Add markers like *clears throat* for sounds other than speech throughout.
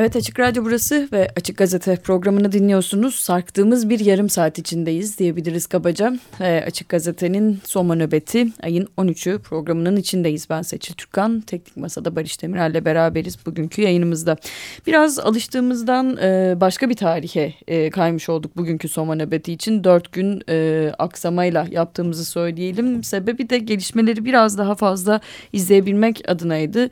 Evet Açık Radyo burası ve Açık Gazete programını dinliyorsunuz. Sarktığımız bir yarım saat içindeyiz diyebiliriz kabaca. Ve Açık Gazete'nin Soma Nöbeti ayın 13'ü programının içindeyiz. Ben Seçil Türkan, Teknik Masa'da Barış Demirel'le beraberiz bugünkü yayınımızda. Biraz alıştığımızdan e, başka bir tarihe e, kaymış olduk bugünkü Soma Nöbeti için. Dört gün e, aksamayla yaptığımızı söyleyelim. Sebebi de gelişmeleri biraz daha fazla izleyebilmek adınaydı.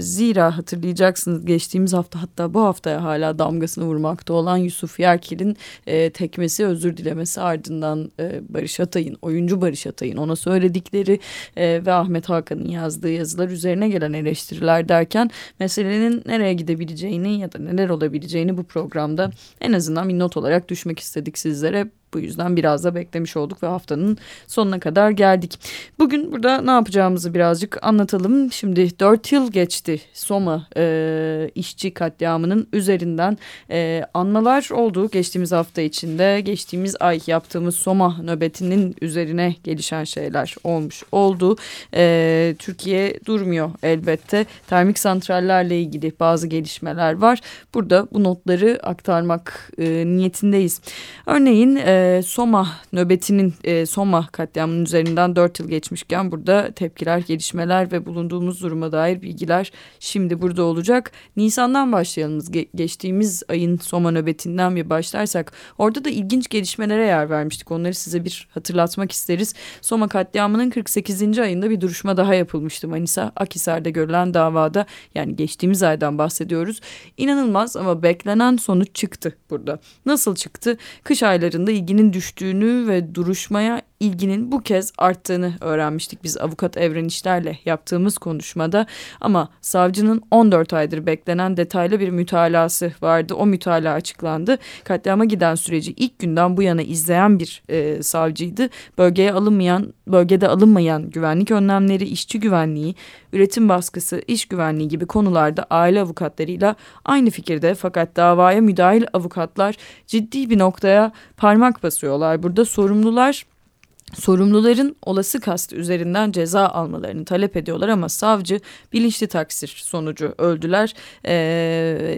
Zira hatırlayacaksınız geçtiğimiz hafta hafta hatta bu haftaya hala damgasını vurmakta olan Yusuf Yerkil'in e, tekmesi özür dilemesi ardından e, Barış Atay'ın oyuncu Barış Atay'ın ona söyledikleri e, ve Ahmet Hakan'ın yazdığı yazılar üzerine gelen eleştiriler derken meselenin nereye gidebileceğini ya da neler olabileceğini bu programda en azından bir not olarak düşmek istedik sizlere. Bu yüzden biraz da beklemiş olduk ve haftanın sonuna kadar geldik. Bugün burada ne yapacağımızı birazcık anlatalım. Şimdi dört yıl geçti Soma e, işçi katliamının üzerinden e, anmalar oldu geçtiğimiz hafta içinde. Geçtiğimiz ay yaptığımız Soma nöbetinin üzerine gelişen şeyler olmuş oldu. E, Türkiye durmuyor elbette. Termik santrallerle ilgili bazı gelişmeler var. Burada bu notları aktarmak e, niyetindeyiz. Örneğin e, Soma nöbetinin e, Soma katliamının üzerinden dört yıl geçmişken burada tepkiler, gelişmeler ve bulunduğumuz duruma dair bilgiler şimdi burada olacak. Nisan'dan başlayalım. Ge geçtiğimiz ayın Soma nöbetinden bir başlarsak orada da ilginç gelişmelere yer vermiştik. Onları size bir hatırlatmak isteriz. Soma katliamının 48. ayında bir duruşma daha yapılmıştı Manisa Akhisar'da görülen davada. Yani geçtiğimiz aydan bahsediyoruz. İnanılmaz ama beklenen sonuç çıktı burada. Nasıl çıktı? Kış aylarında ilginç ilginin düştüğünü ve duruşmaya ilginin bu kez arttığını öğrenmiştik biz avukat Evren İşler'le yaptığımız konuşmada. Ama savcının 14 aydır beklenen detaylı bir mütalası vardı. O mütalaa açıklandı. Katliama giden süreci ilk günden bu yana izleyen bir e, savcıydı. Bölgeye alınmayan, bölgede alınmayan güvenlik önlemleri, işçi güvenliği, üretim baskısı, iş güvenliği gibi konularda aile avukatlarıyla aynı fikirde fakat davaya müdahil avukatlar ciddi bir noktaya parmak basıyorlar. Burada sorumlular sorumluların olası kast üzerinden ceza almalarını talep ediyorlar ama savcı bilinçli taksir sonucu öldüler. Ee,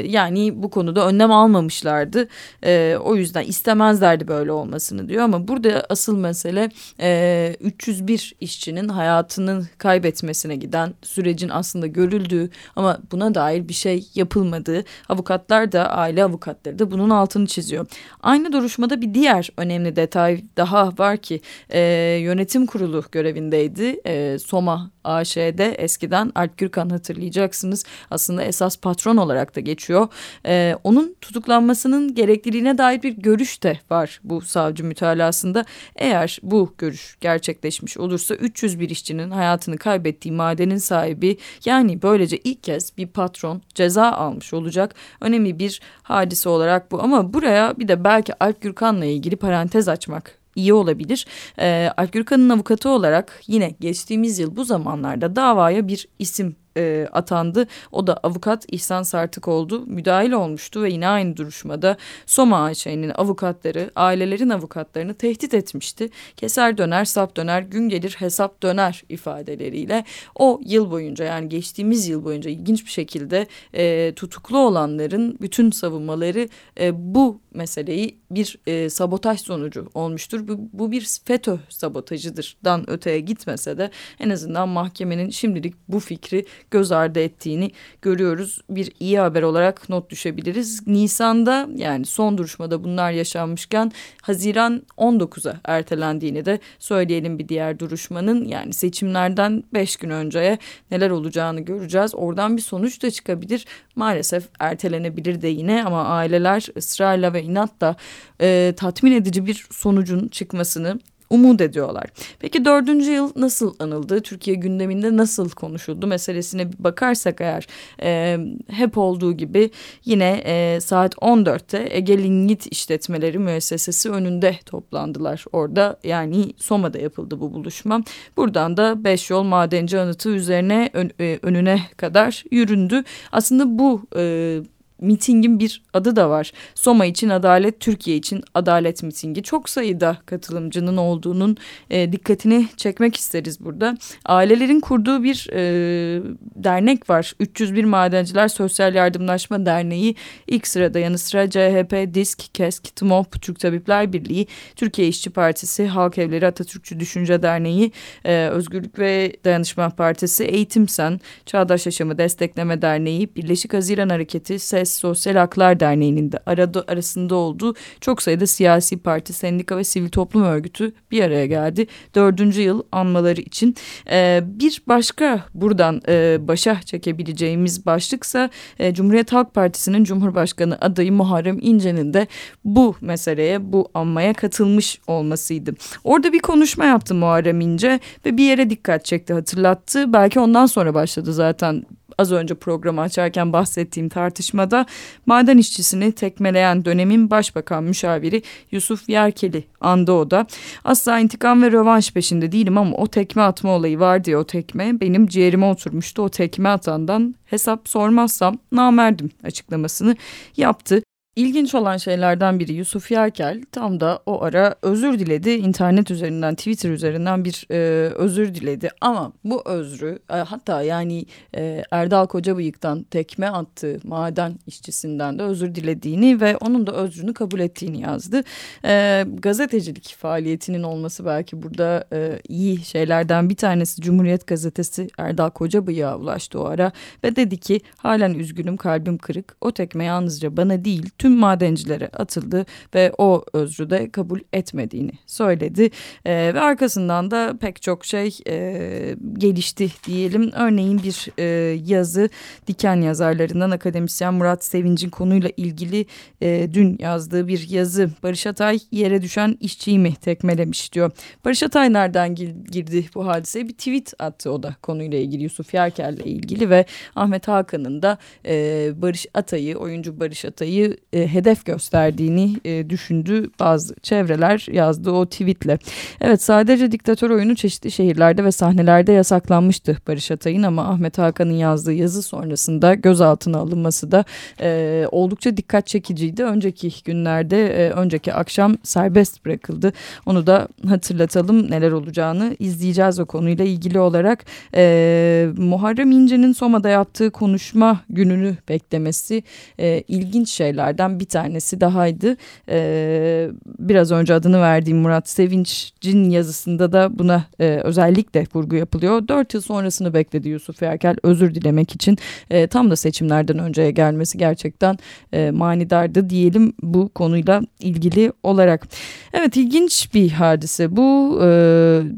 yani bu konuda önlem almamışlardı. Ee, o yüzden istemezlerdi böyle olmasını diyor ama burada asıl mesele e, 301 işçinin hayatını kaybetmesine giden sürecin aslında görüldüğü ama buna dair bir şey yapılmadığı avukatlar da aile avukatları da bunun altını çiziyor. Aynı duruşmada bir diğer önemli detay daha var ki e, yönetim kurulu görevindeydi. E, Soma AŞ'de eskiden Alp Gürkan hatırlayacaksınız. Aslında esas patron olarak da geçiyor. E, onun tutuklanmasının gerekliliğine dair bir görüş de var bu savcı mütalasında. Eğer bu görüş gerçekleşmiş olursa 301 işçinin hayatını kaybettiği madenin sahibi yani böylece ilk kez bir patron ceza almış olacak. Önemli bir hadise olarak bu ama buraya bir de belki Alp Gürkan'la ilgili parantez açmak iyi olabilir. E, Alp Gürkan'ın avukatı olarak yine geçtiğimiz yıl bu zamanlarda davaya bir isim e, atandı. O da avukat İhsan Sartık oldu. Müdahil olmuştu ve yine aynı duruşmada Soma AŞ'nin avukatları ailelerin avukatlarını tehdit etmişti. Keser döner, sap döner, gün gelir hesap döner ifadeleriyle o yıl boyunca yani geçtiğimiz yıl boyunca ilginç bir şekilde e, tutuklu olanların bütün savunmaları e, bu meseleyi bir e, sabotaj sonucu olmuştur. Bu, bu bir FETÖ sabotajıdır dan öteye gitmese de en azından mahkemenin şimdilik bu fikri göz ardı ettiğini görüyoruz. Bir iyi haber olarak not düşebiliriz. Nisan'da yani son duruşmada bunlar yaşanmışken Haziran 19'a ertelendiğini de söyleyelim bir diğer duruşmanın. Yani seçimlerden beş gün önceye neler olacağını göreceğiz. Oradan bir sonuç da çıkabilir. Maalesef ertelenebilir de yine ama aileler ısrarla ve inatla e, tatmin edici bir sonucun çıkmasını umut ediyorlar. Peki dördüncü yıl nasıl anıldı? Türkiye gündeminde nasıl konuşuldu meselesine bakarsak eğer e, hep olduğu gibi yine e, saat 14'te Ege Lignit işletmeleri müessesesi önünde toplandılar orada. Yani Soma'da yapıldı bu buluşma. Buradan da Beş Yol Madenci Anıtı üzerine ön, e, önüne kadar yüründü. Aslında bu e, mitingin bir adı da var. Soma için adalet, Türkiye için adalet mitingi. Çok sayıda katılımcının olduğunun e, dikkatini çekmek isteriz burada. Ailelerin kurduğu bir e, dernek var. 301 Madenciler Sosyal Yardımlaşma Derneği ilk sırada yanı sıra CHP, DİSK, KESK, TMOP, Türk Tabipler Birliği, Türkiye İşçi Partisi, Halk Evleri Atatürkçü Düşünce Derneği, e, Özgürlük ve Dayanışma Partisi, Eğitim Sen, Çağdaş Yaşamı Destekleme Derneği, Birleşik Haziran Hareketi, SES, Sosyal Haklar Derneği'nin de arada, arasında olduğu çok sayıda siyasi parti, sendika ve sivil toplum örgütü bir araya geldi. Dördüncü yıl anmaları için. E, bir başka buradan e, başa çekebileceğimiz başlıksa e, Cumhuriyet Halk Partisi'nin Cumhurbaşkanı adayı Muharrem İnce'nin de bu meseleye, bu anmaya katılmış olmasıydı. Orada bir konuşma yaptı Muharrem İnce ve bir yere dikkat çekti, hatırlattı. Belki ondan sonra başladı zaten az önce programı açarken bahsettiğim tartışmada maden işçisini tekmeleyen dönemin başbakan müşaviri Yusuf Yerkeli andı o da. Asla intikam ve rövanş peşinde değilim ama o tekme atma olayı vardı ya o tekme benim ciğerime oturmuştu. O tekme atandan hesap sormazsam namerdim açıklamasını yaptı. İlginç olan şeylerden biri Yusuf Yerkel tam da o ara özür diledi. internet üzerinden, Twitter üzerinden bir e, özür diledi. Ama bu özrü e, hatta yani e, Erdal Kocabıyık'tan tekme attığı maden işçisinden de özür dilediğini ve onun da özrünü kabul ettiğini yazdı. E, gazetecilik faaliyetinin olması belki burada e, iyi şeylerden bir tanesi. Cumhuriyet Gazetesi Erdal Kocabıyık'a ulaştı o ara ve dedi ki halen üzgünüm kalbim kırık. O tekme yalnızca bana değil tüm madencilere atıldı ve o özrü de kabul etmediğini söyledi. E, ve arkasından da pek çok şey e, gelişti diyelim. Örneğin bir e, yazı Diken yazarlarından akademisyen Murat Sevinç'in konuyla ilgili e, dün yazdığı bir yazı. Barış Atay yere düşen işçiyi mi tekmelemiş diyor. Barış Atay nereden girdi bu hadiseye? Bir tweet attı o da konuyla ilgili Yusuf Yerkel'le ilgili ve Ahmet Hakan'ın da e, Barış Atay'ı, oyuncu Barış Atay'ı e, hedef gösterdiğini e, düşündü bazı çevreler yazdığı o tweetle. Evet sadece diktatör oyunu çeşitli şehirlerde ve sahnelerde yasaklanmıştı Barış Atay'ın ama Ahmet Hakan'ın yazdığı yazı sonrasında gözaltına alınması da e, oldukça dikkat çekiciydi. Önceki günlerde e, önceki akşam serbest bırakıldı. Onu da hatırlatalım neler olacağını izleyeceğiz o konuyla ilgili olarak. E, Muharrem İnce'nin Soma'da yaptığı konuşma gününü beklemesi e, ilginç şeylerden bir tanesi dahaydı. Ee, biraz önce adını verdiğim Murat Sevinç'in yazısında da buna e, özellikle vurgu yapılıyor. Dört yıl sonrasını bekledi Yusuf Erkel özür dilemek için. E, tam da seçimlerden önceye gelmesi gerçekten e, manidardı diyelim bu konuyla ilgili olarak. Evet ilginç bir hadise bu. E,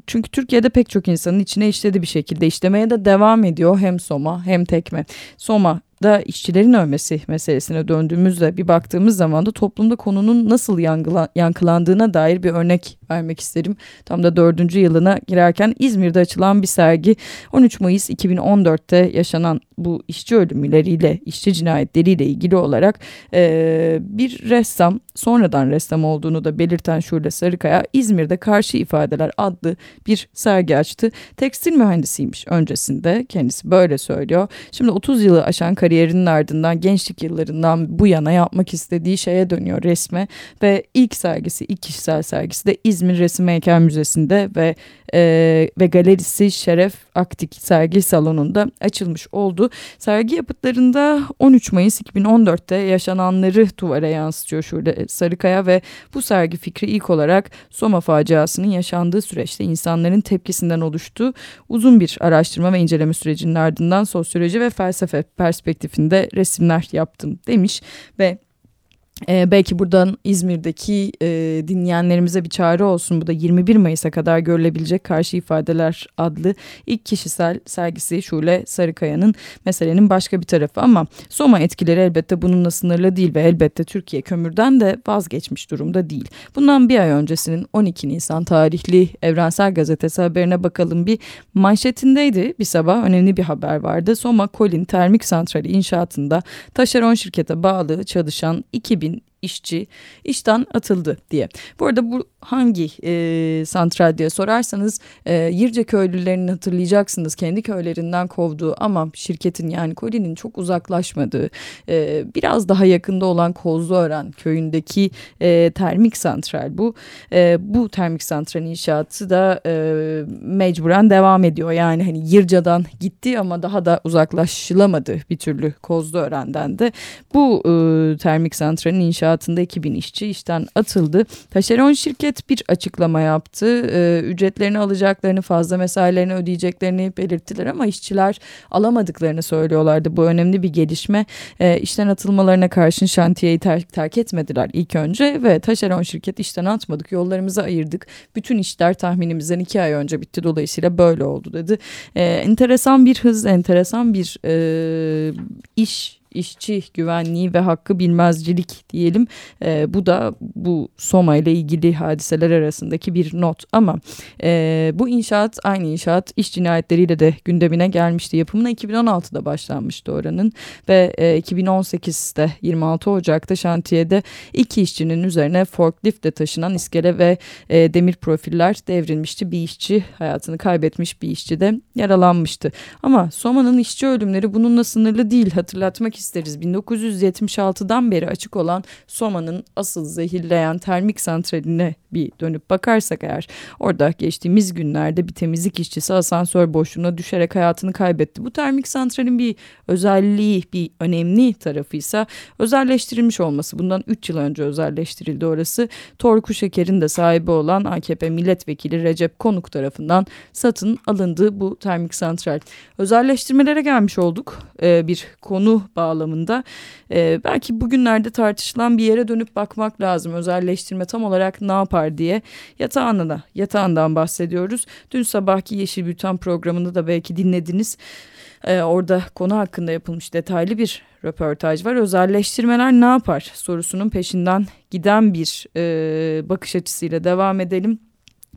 çünkü Türkiye'de pek çok insanın içine işledi bir şekilde işlemeye de devam ediyor hem Soma hem Tekme. Soma da işçilerin ölmesi meselesine döndüğümüzde bir baktığımız zaman da toplumda konunun nasıl yankılandığına dair bir örnek vermek isterim. Tam da dördüncü yılına girerken İzmir'de açılan bir sergi 13 Mayıs 2014'te yaşanan bu işçi ölümleriyle, işçi cinayetleriyle ilgili olarak e, bir ressam, sonradan ressam olduğunu da belirten Şule Sarıkaya İzmir'de Karşı İfadeler adlı bir sergi açtı. Tekstil mühendisiymiş öncesinde kendisi böyle söylüyor. Şimdi 30 yılı aşan kariyerinin ardından gençlik yıllarından bu yana yapmak istediği şeye dönüyor resme ve ilk sergisi, ilk kişisel sergisi de İzmir Resim Heykel Müzesi'nde ve e, ve galerisi Şeref Aktik sergi salonunda açılmış oldu. Sergi yapıtlarında 13 Mayıs 2014'te yaşananları duvara yansıtıyor şurada Sarıkaya ve bu sergi fikri ilk olarak Soma faciasının yaşandığı süreçte insanların tepkisinden oluştu. Uzun bir araştırma ve inceleme sürecinin ardından sosyoloji ve felsefe perspektifinde resimler yaptım demiş ve ee, belki buradan İzmir'deki e, dinleyenlerimize bir çağrı olsun. Bu da 21 Mayıs'a kadar görülebilecek Karşı İfadeler adlı ilk kişisel sergisi Şule Sarıkaya'nın meselenin başka bir tarafı. Ama Soma etkileri elbette bununla sınırlı değil ve elbette Türkiye kömürden de vazgeçmiş durumda değil. Bundan bir ay öncesinin 12 Nisan tarihli Evrensel Gazetesi haberine bakalım. Bir manşetindeydi bir sabah önemli bir haber vardı. Soma Kolin Termik Santrali inşaatında taşeron şirkete bağlı çalışan 2000 bin işçi işten atıldı diye. Bu arada bu hangi e, santral diye sorarsanız e, Yirce köylülerini hatırlayacaksınız. Kendi köylerinden kovduğu ama şirketin yani Koli'nin çok uzaklaşmadığı e, biraz daha yakında olan Kozluören köyündeki e, termik santral bu. E, bu termik santral inşaatı da e, mecburen devam ediyor. Yani hani Yırca'dan gitti ama daha da uzaklaşılamadı bir türlü Kozluören'den de. Bu e, termik santralin inşaatında 2000 işçi işten atıldı. Taşeron şirket bir açıklama yaptı. E, ücretlerini alacaklarını, fazla mesailerini ödeyeceklerini belirttiler ama işçiler alamadıklarını söylüyorlardı. Bu önemli bir gelişme. E, işten atılmalarına karşın şantiyeyi ter terk etmediler ilk önce ve taşeron şirket işten atmadık, yollarımızı ayırdık. Bütün işler tahminimizden iki ay önce bitti. Dolayısıyla böyle oldu dedi. E, enteresan bir hız, enteresan bir e, iş işçi güvenliği ve hakkı bilmezcilik diyelim. E, bu da bu Soma ile ilgili hadiseler arasındaki bir not ama e, bu inşaat aynı inşaat iş cinayetleriyle de gündemine gelmişti. Yapımına 2016'da başlanmıştı oranın ve e, 2018'de 26 Ocak'ta şantiyede iki işçinin üzerine forkliftle taşınan iskele ve e, demir profiller devrilmişti. Bir işçi hayatını kaybetmiş bir işçi de yaralanmıştı. Ama Soma'nın işçi ölümleri bununla sınırlı değil hatırlatmak isteriz. 1976'dan beri açık olan Soma'nın asıl zehirleyen termik santraline bir dönüp bakarsak eğer orada geçtiğimiz günlerde bir temizlik işçisi asansör boşluğuna düşerek hayatını kaybetti. Bu termik santralin bir özelliği, bir önemli tarafıysa özelleştirilmiş olması. Bundan 3 yıl önce özelleştirildi orası. Torku Şeker'in de sahibi olan AKP milletvekili Recep Konuk tarafından satın alındı bu termik santral. Özelleştirmelere gelmiş olduk. Ee, bir konu bağlamında. Ee, belki bugünlerde tartışılan bir yere dönüp bakmak lazım. Özelleştirme tam olarak ne yapar diye. Yatağında, yatağından bahsediyoruz. Dün sabahki Yeşil Bütan programını da belki dinlediniz. Ee, orada konu hakkında yapılmış detaylı bir röportaj var. Özelleştirmeler ne yapar sorusunun peşinden giden bir e, bakış açısıyla devam edelim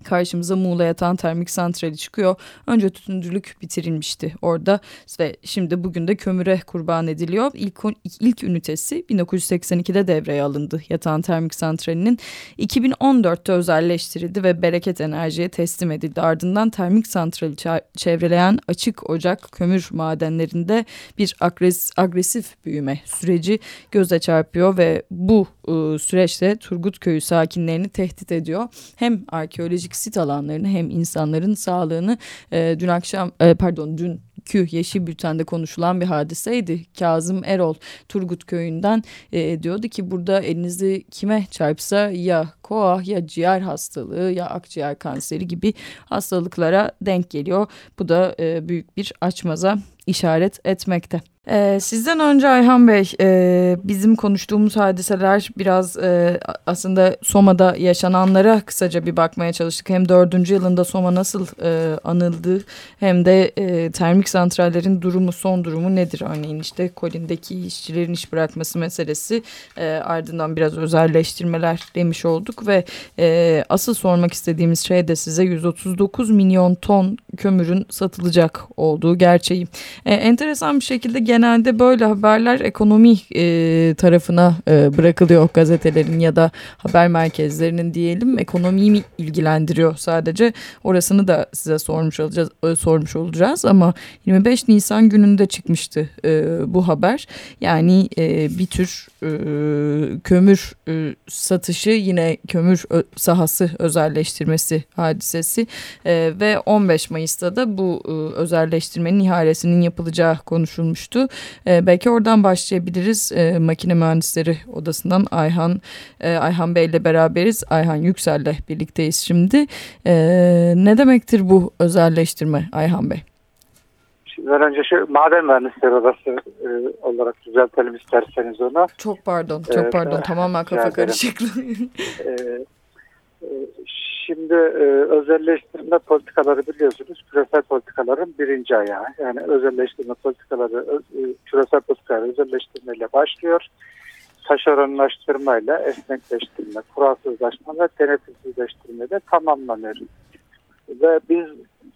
karşımıza Muğla Yatan Termik Santrali çıkıyor. Önce tütüncülük bitirilmişti orada ve şimdi bugün de kömüre kurban ediliyor. İlk, ilk ünitesi 1982'de devreye alındı Yatan Termik Santrali'nin. 2014'te özelleştirildi ve Bereket Enerji'ye teslim edildi. Ardından termik santrali çevreleyen açık ocak kömür madenlerinde bir agres agresif büyüme süreci göze çarpıyor ve bu e, süreçte Turgut Köyü sakinlerini tehdit ediyor. Hem arkeolojik sit alanlarını hem insanların sağlığını e, dün akşam e, pardon dün Kü Yeşil Bülten'de konuşulan bir hadiseydi. Kazım Erol Turgut Köyü'nden e, diyordu ki burada elinizi kime çarpsa ya koa ya ciğer hastalığı ya akciğer kanseri gibi hastalıklara denk geliyor. Bu da e, büyük bir açmaza işaret etmekte. Ee, sizden önce Ayhan Bey e, bizim konuştuğumuz hadiseler biraz e, aslında Soma'da yaşananlara kısaca bir bakmaya çalıştık. Hem dördüncü yılında Soma nasıl e, anıldı hem de e, termik santrallerin durumu son durumu nedir? Örneğin işte Kolin'deki işçilerin iş bırakması meselesi e, ardından biraz özelleştirmeler demiş olduk ve e, asıl sormak istediğimiz şey de size 139 milyon ton kömürün satılacak olduğu gerçeği. E, enteresan bir şekilde genelde böyle haberler ekonomi e, tarafına e, bırakılıyor gazetelerin ya da haber merkezlerinin diyelim. Ekonomiyi mi ilgilendiriyor sadece orasını da size sormuş olacağız, e, sormuş olacağız ama 25 Nisan gününde çıkmıştı e, bu haber. Yani e, bir tür e, kömür e, satışı yine kömür sahası özelleştirmesi hadisesi e, ve 15 Mayıs'ta da bu e, özelleştirmenin ihalesinin yapılacağı konuşulmuştu. E, belki oradan başlayabiliriz. E, Makine Mühendisleri Odası'ndan Ayhan e, Ayhan Bey ile beraberiz. Ayhan Yüksel'le birlikteyiz şimdi. E, ne demektir bu özelleştirme Ayhan Bey? Şimdiden önce şu maden mühendisleri odası e, olarak düzeltelim isterseniz onu. Çok pardon, çok pardon. Ee, Tamamen kafa karışıklığı. e, e, şimdi e, özelleştirme politikaları biliyorsunuz küresel politikaların birinci ayağı. Yani özelleştirme politikaları e, küresel politikaları özelleştirmeyle başlıyor. Taşeronlaştırmayla, esnekleştirme, kuralsızlaşma ve denetimsizleştirmeyle tamamlanıyor. Ve biz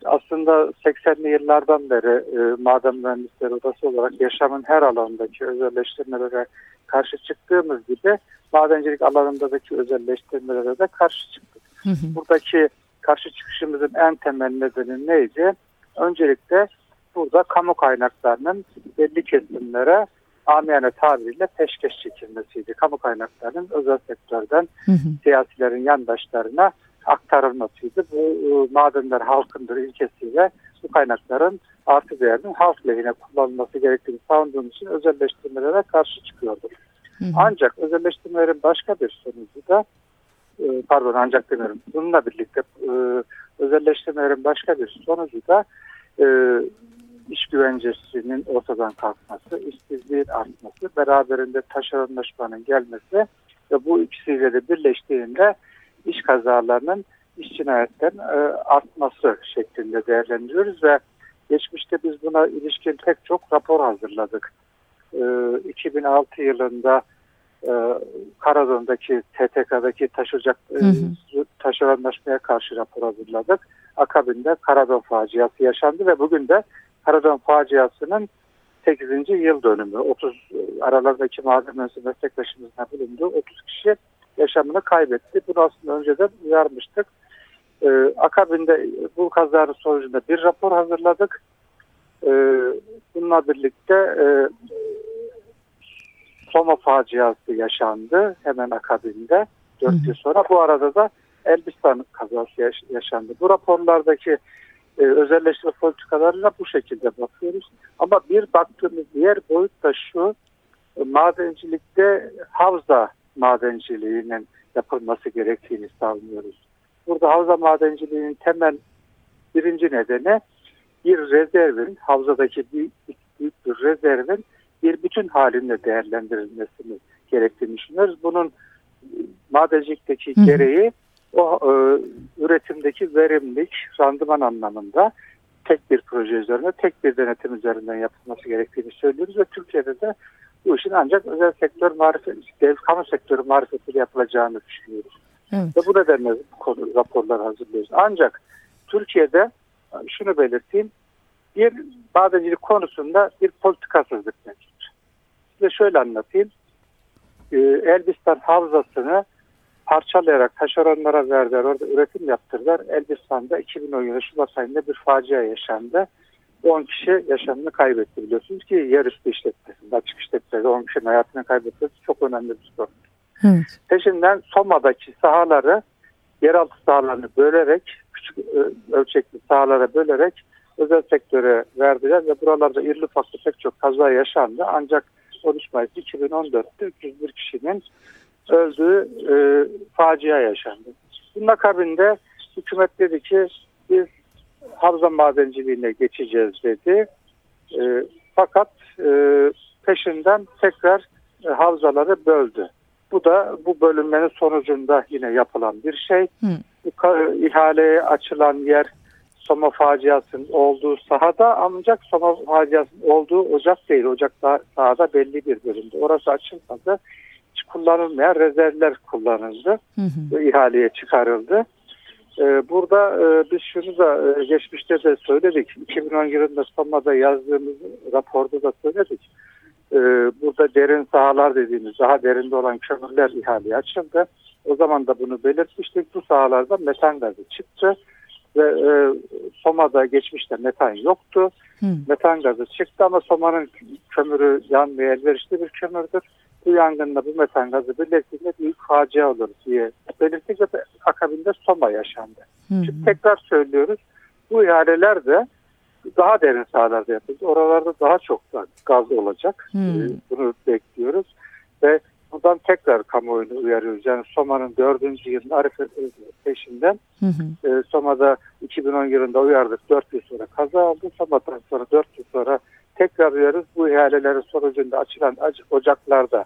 aslında 80'li yıllardan beri e, maden mühendisleri odası olarak yaşamın her alanındaki özelleştirmelere karşı çıktığımız gibi madencilik alanındaki özelleştirmelere de karşı çıktık. Hı hı. Buradaki karşı çıkışımızın en temel nedeni neydi? Öncelikle burada kamu kaynaklarının belli kesimlere amiyane tabiriyle peşkeş çekilmesiydi. Kamu kaynaklarının özel sektörden hı hı. siyasilerin yandaşlarına aktarılmasıydı. Bu e, madenler halkındır ilkesiyle bu kaynakların artı değerinin halk lehine kullanılması gerektiğini savunduğum için özelleştirmelere karşı. Hı hı. Ancak özelleştirmelerin başka bir sonucu da e, pardon ancak demiyorum. Bununla birlikte e, özelleştirmelerin başka bir sonucu da e, iş güvencesinin ortadan kalkması, işsizliğin artması, beraberinde taşeronlaşmanın gelmesi ve bu ikisiyle de birleştiğinde iş kazalarının iş cinayetten artması şeklinde değerlendiriyoruz ve geçmişte biz buna ilişkin pek çok rapor hazırladık. 2006 yılında e, Karadon'daki TTK'daki taşıyacak e, taşeronlaşmaya karşı rapor hazırladık. Akabinde Karadon faciası yaşandı ve bugün de Karadon faciasının 8. yıl dönümü. 30 aralardaki maden mühendisi meslektaşımızla bulundu. 30 kişi yaşamını kaybetti. Bunu aslında önceden uyarmıştık. Ee, akabinde bu kazanın sonucunda bir rapor hazırladık. Ee, bununla birlikte e, Soma faciası yaşandı hemen akabinde 4 yıl sonra. Bu arada da Elbistan kazası yaşandı. Bu raporlardaki e, özelleştirme politikalarına bu şekilde bakıyoruz. Ama bir baktığımız diğer boyut da şu, e, madencilikte havza madenciliğinin yapılması gerektiğini savunuyoruz. Burada havza madenciliğinin temel birinci nedeni bir rezervin, havzadaki büyük, büyük bir rezervin bir bütün halinde değerlendirilmesini gerektiğini düşünüyoruz. Bunun madencilikteki gereği o e, üretimdeki verimlilik, randıman anlamında tek bir proje üzerine, tek bir denetim üzerinden yapılması gerektiğini söylüyoruz ve Türkiye'de de bu işin ancak özel sektör marifet, dev kamu sektörü marifetiyle yapılacağını düşünüyoruz. Evet. Ve bu nedenle bu konu raporlar hazırlıyoruz. Ancak Türkiye'de şunu belirteyim, bir madencilik konusunda bir politikasızlık mevcut. Size şöyle anlatayım. Ee, Elbistan havzasını parçalayarak taşeronlara verdiler. Orada üretim yaptırdılar. Elbistan'da 2010 yılı Şubat ayında bir facia yaşandı. 10 kişi yaşamını kaybetti biliyorsunuz ki yerüstü işletmesinde, açık işletmede 10 kişinin hayatını kaybetmesi çok önemli bir sorun. Evet. Peşinden Soma'daki sahaları yeraltı sahalarını bölerek, küçük ölçekli sahalara bölerek özel sektöre verdiler ve buralarda irli ufaklı pek çok kaza yaşandı. Ancak 13 Mayıs 2014'te 301 kişinin öldüğü e, facia yaşandı. Bunun akabinde hükümet dedi ki biz havza madenciliğine geçeceğiz dedi. E, fakat e, peşinden tekrar e, havzaları böldü. Bu da bu bölünmenin sonucunda yine yapılan bir şey. Hı. İhaleye açılan yer Soma faciasının olduğu sahada ancak Soma faciasının olduğu ocak değil. Ocak sahada belli bir bölümde. Orası açılmadı. Hiç kullanılmayan rezervler kullanıldı. Hı hı. ihaleye çıkarıldı. Ee, burada e, biz şunu da e, geçmişte de söyledik. 2010 yılında Soma'da yazdığımız raporda da söyledik. Ee, burada derin sahalar dediğimiz daha derinde olan kömürler ihaleye açıldı. O zaman da bunu belirtmiştik. Bu sahalarda metan gazı çıktı ve e, Soma'da geçmişte metan yoktu. Hı. Metan gazı çıktı ama Soma'nın kömürü yanmaya elverişli bir kömürdür. Bu yangında bu metan gazı birleştiğinde büyük facia olur diye belirttik ve akabinde Soma yaşandı. Hı. Şimdi tekrar söylüyoruz. Bu ihaleler de daha derin sahalarda yapıldı. Oralarda daha çok gaz olacak. E, bunu bekliyoruz. Ve Buradan tekrar kamuoyunu uyarıyoruz. Yani Soma'nın dördüncü yılında Arife peşinden hı hı. E, Soma'da 2010 yılında uyardık. Dört yıl sonra kaza oldu. Soma'dan sonra dört yıl sonra tekrar uyarız. Bu ihalelerin sonucunda açılan ocaklarda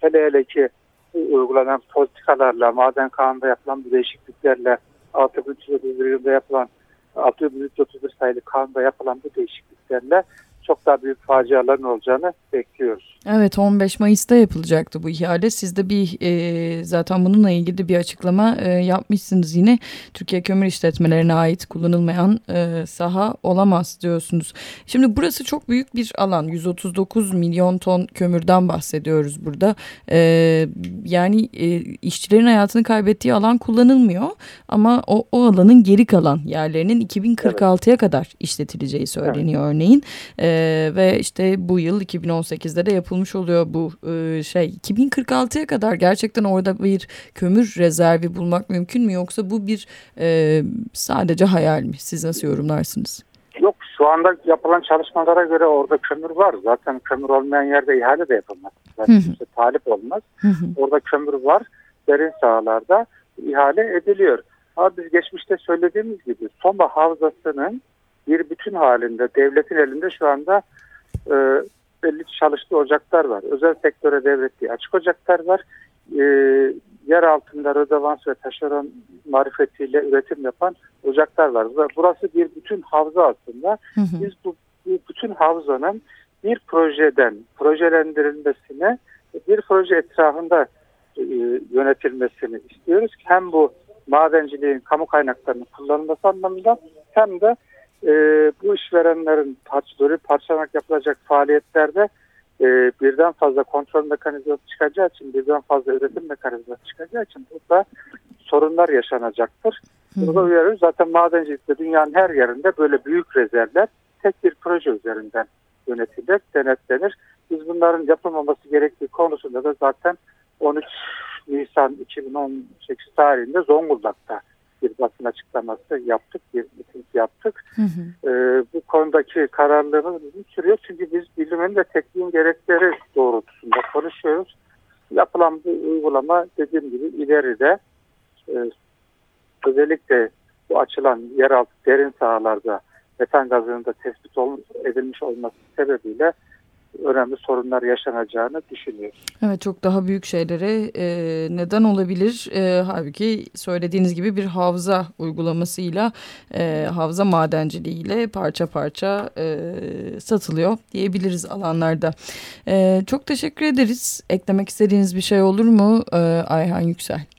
hele hele ki uygulanan politikalarla, maden kanunda yapılan bu değişikliklerle 6331 yılında yapılan 6331 sayılı kanunda yapılan bu değişikliklerle çok daha büyük faciaların olacağını bekliyoruz. Evet 15 Mayıs'ta yapılacaktı bu ihale. Siz de bir e, zaten bununla ilgili bir açıklama e, yapmışsınız yine. Türkiye Kömür İşletmelerine ait kullanılmayan e, saha olamaz diyorsunuz. Şimdi burası çok büyük bir alan. 139 milyon ton kömürden bahsediyoruz burada. E, yani e, işçilerin hayatını kaybettiği alan kullanılmıyor. Ama o, o alanın geri kalan yerlerinin 2046'ya evet. kadar işletileceği söyleniyor evet. örneğin. E, ve işte bu yıl 2018'de de yapılmış yapılmış oluyor bu e, şey 2046'ya kadar gerçekten orada bir kömür rezervi bulmak mümkün mü yoksa bu bir e, sadece hayal mi? Siz nasıl yorumlarsınız? Yok şu anda yapılan çalışmalara göre orada kömür var. Zaten kömür olmayan yerde ihale de yapılmaz. Zaten kimse talip olmaz. Orada kömür var. Derin sahalarda ihale ediliyor. Ama biz geçmişte söylediğimiz gibi Soma Havzası'nın bir bütün halinde devletin elinde şu anda e, belli çalıştığı ocaklar var. Özel sektöre devrettiği açık ocaklar var. E, yer altında rödevans ve taşeron marifetiyle üretim yapan ocaklar var. Burası bir bütün havza aslında. Hı hı. Biz bu, bu bütün havzanın bir projeden projelendirilmesine bir proje etrafında e, yönetilmesini istiyoruz ki hem bu madenciliğin kamu kaynaklarının kullanılması anlamında hem de e, bu işverenlerin parçaları parçalanak yapılacak faaliyetlerde e, birden fazla kontrol mekanizması çıkacağı için birden fazla üretim mekanizması çıkacağı için burada sorunlar yaşanacaktır. Burada uyarıyoruz. Zaten madencilikte dünyanın her yerinde böyle büyük rezervler tek bir proje üzerinden yönetilir, denetlenir. Biz bunların yapılmaması gerektiği konusunda da zaten 13 Nisan 2018 tarihinde Zonguldak'ta bir basın açıklaması yaptık, bir miting yaptık. Hı hı. E, bu konudaki kararlılığımız bizim sürüyor. Çünkü biz bilimin ve tekniğin gerekleri doğrultusunda konuşuyoruz. Yapılan bu uygulama dediğim gibi ileride e, özellikle bu açılan yeraltı derin sahalarda metan gazının da tespit edilmiş olması sebebiyle önemli sorunlar yaşanacağını düşünüyorum. Evet çok daha büyük şeylere e, neden olabilir. E, halbuki söylediğiniz gibi bir havza uygulamasıyla e, havza madenciliğiyle parça parça e, satılıyor diyebiliriz alanlarda. E, çok teşekkür ederiz. Eklemek istediğiniz bir şey olur mu e, Ayhan Yüksel?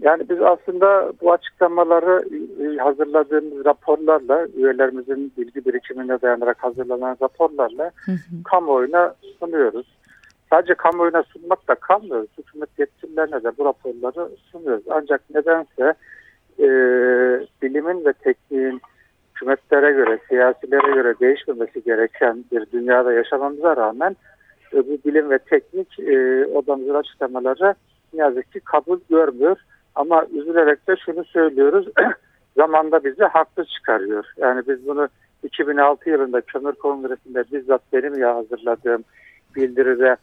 Yani biz aslında bu açıklamaları e, hazırladığımız raporlarla, üyelerimizin bilgi birikimine dayanarak hazırlanan raporlarla hı hı. kamuoyuna sunuyoruz. Sadece kamuoyuna sunmak da kalmıyoruz. Hükümet yetkililerine de bu raporları sunuyoruz. Ancak nedense e, bilimin ve tekniğin hükümetlere göre, siyasilere göre değişmemesi gereken bir dünyada yaşamamıza rağmen e, bu bilim ve teknik e, odamızın açıklamaları ne yazık ki kabul görmüyor. Ama üzülerek de şunu söylüyoruz. *clears throat* zamanda bizi haklı çıkarıyor. Yani biz bunu 2006 yılında Kömür Kongresi'nde bizzat benim ya hazırladığım bildiride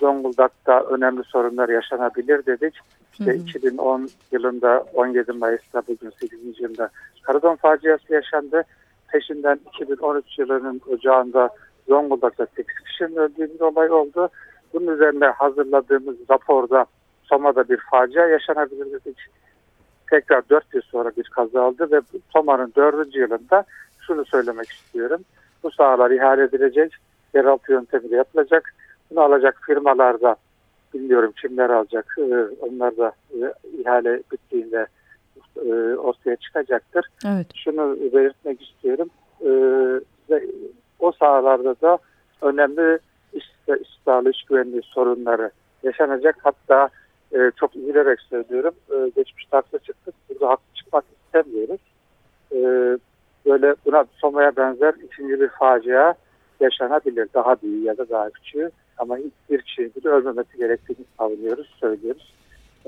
Zonguldak'ta önemli sorunlar yaşanabilir dedik. İşte hı hı. 2010 yılında 17 Mayıs'ta bugün 8. yılında Karadon faciası yaşandı. Peşinden 2013 yılının ocağında Zonguldak'ta 8 kişinin öldüğü bir olay oldu. Bunun üzerine hazırladığımız raporda Soma'da bir facia yaşanabilir dedik. Tekrar dört yıl sonra bir kaza oldu ve Soma'nın dördüncü yılında şunu söylemek istiyorum. Bu sahalar ihale edilecek, yeraltı yöntemiyle yapılacak. Bunu alacak firmalar da bilmiyorum kimler alacak. E, onlar da e, ihale bittiğinde e, ortaya çıkacaktır. Evet. Şunu belirtmek istiyorum. O sahalarda da önemli iş, iş iş güvenliği sorunları yaşanacak. Hatta e, çok üzülerek söylüyorum. E, geçmişte haklı çıktık. Burada haklı çıkmak istemiyoruz. E, böyle buna Soma'ya benzer ikinci bir facia yaşanabilir. Daha büyük ya da daha küçüğü. Ama bir kişinin bile ölmemesi gerektiğini savunuyoruz, söylüyoruz.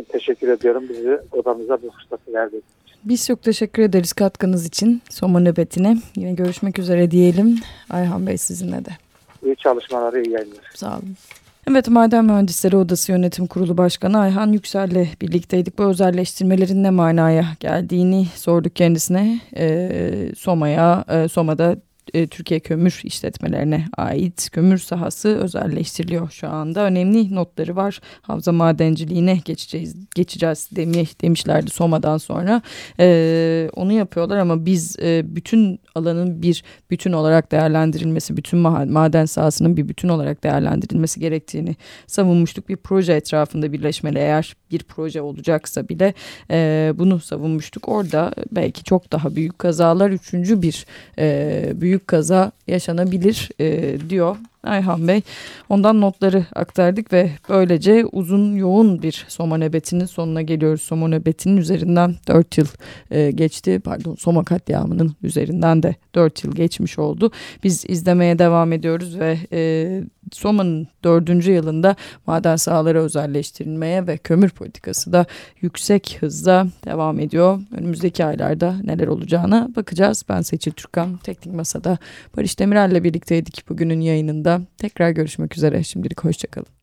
Teşekkür ediyorum bizi odamıza bu fırsatı verdiğiniz için. Biz çok teşekkür ederiz katkınız için Soma nöbetine. Yine görüşmek üzere diyelim. Ayhan Bey sizinle de. İyi çalışmalar, iyi yayınlar. Sağ olun. Evet Maden Mühendisleri Odası Yönetim Kurulu Başkanı Ayhan Yüksel'le birlikteydik. Bu özelleştirmelerin ne manaya geldiğini sorduk kendisine. E, Soma'ya, e, Soma'da e, Türkiye Kömür işletmelerine ait kömür sahası özelleştiriliyor şu anda. Önemli notları var. Havza madenciliğine geçeceğiz geçeceğiz demiş, demişlerdi Soma'dan sonra. E, onu yapıyorlar ama biz e, bütün alanın bir bütün olarak değerlendirilmesi, bütün maden sahasının bir bütün olarak değerlendirilmesi gerektiğini savunmuştuk. Bir proje etrafında birleşmeli eğer bir proje olacaksa bile e, bunu savunmuştuk. Orada belki çok daha büyük kazalar, üçüncü bir e, büyük kaza yaşanabilir e, diyor Ayhan Bey. Ondan notları aktardık ve böylece uzun yoğun bir Soma nöbetinin sonuna geliyoruz. Soma nöbetinin üzerinden 4 yıl e, geçti. Pardon Soma katliamının üzerinden de 4 yıl geçmiş oldu. Biz izlemeye devam ediyoruz ve e, Soma'nın dördüncü yılında maden sahaları özelleştirilmeye ve kömür politikası da yüksek hızla devam ediyor. Önümüzdeki aylarda neler olacağına bakacağız. Ben Seçil Türkan, Teknik Masa'da Barış Demirel'le birlikteydik bugünün yayınında. Tekrar görüşmek üzere. Şimdilik hoşçakalın.